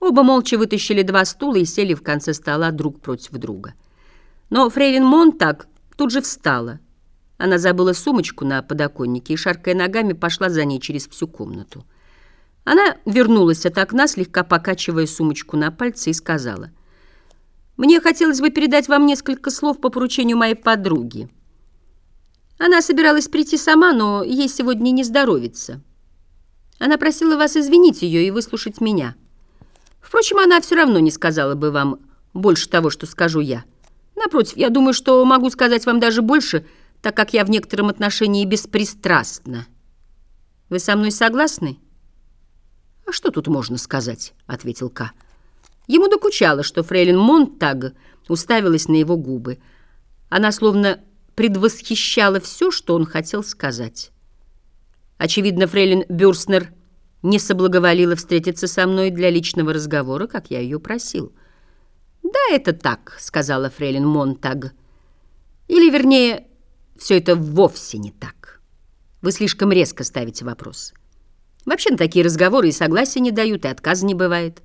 Оба молча вытащили два стула и сели в конце стола друг против друга. Но фрейлин Монтак тут же встала. Она забыла сумочку на подоконнике и, шаркая ногами, пошла за ней через всю комнату. Она вернулась от окна, слегка покачивая сумочку на пальце, и сказала, «Мне хотелось бы передать вам несколько слов по поручению моей подруги. Она собиралась прийти сама, но ей сегодня не здоровится. Она просила вас извинить ее и выслушать меня». Впрочем, она все равно не сказала бы вам больше того, что скажу я. Напротив, я думаю, что могу сказать вам даже больше, так как я в некотором отношении беспристрастна. Вы со мной согласны? «А что тут можно сказать?» — ответил К. Ему докучало, что фрейлин Монтаг уставилась на его губы. Она словно предвосхищала все, что он хотел сказать. Очевидно, фрейлин Бюрстнер не соблаговолила встретиться со мной для личного разговора, как я ее просил. «Да, это так», — сказала фрейлин Монтаг. «Или, вернее, все это вовсе не так. Вы слишком резко ставите вопрос. Вообще на такие разговоры и согласия не дают, и отказа не бывает.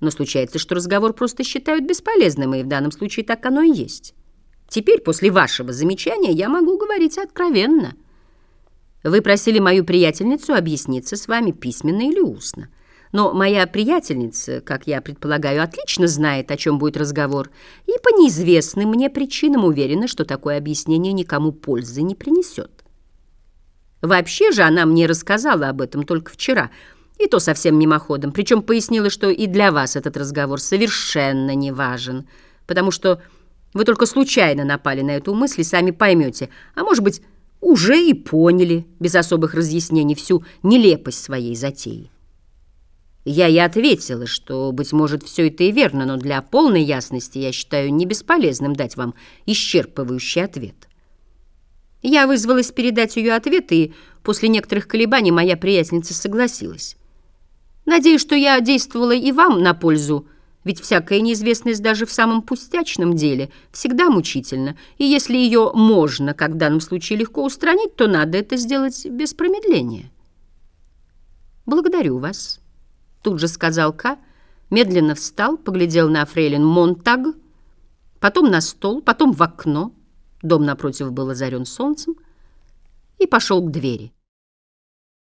Но случается, что разговор просто считают бесполезным, и в данном случае так оно и есть. Теперь, после вашего замечания, я могу говорить откровенно». Вы просили мою приятельницу объясниться с вами письменно или устно. Но моя приятельница, как я предполагаю, отлично знает, о чем будет разговор, и по неизвестным мне причинам уверена, что такое объяснение никому пользы не принесет. Вообще же она мне рассказала об этом только вчера, и то совсем мимоходом, причем пояснила, что и для вас этот разговор совершенно не важен, потому что вы только случайно напали на эту мысль и сами поймете, а может быть, уже и поняли, без особых разъяснений, всю нелепость своей затеи. Я и ответила, что, быть может, все это и верно, но для полной ясности я считаю не бесполезным дать вам исчерпывающий ответ. Я вызвалась передать ее ответ, и после некоторых колебаний моя приятельница согласилась. Надеюсь, что я действовала и вам на пользу, ведь всякая неизвестность даже в самом пустячном деле всегда мучительна, и если ее можно, как в данном случае, легко устранить, то надо это сделать без промедления. «Благодарю вас», — тут же сказал Ка, медленно встал, поглядел на фрейлин Монтаг, потом на стол, потом в окно, дом напротив был озарен солнцем, и пошел к двери.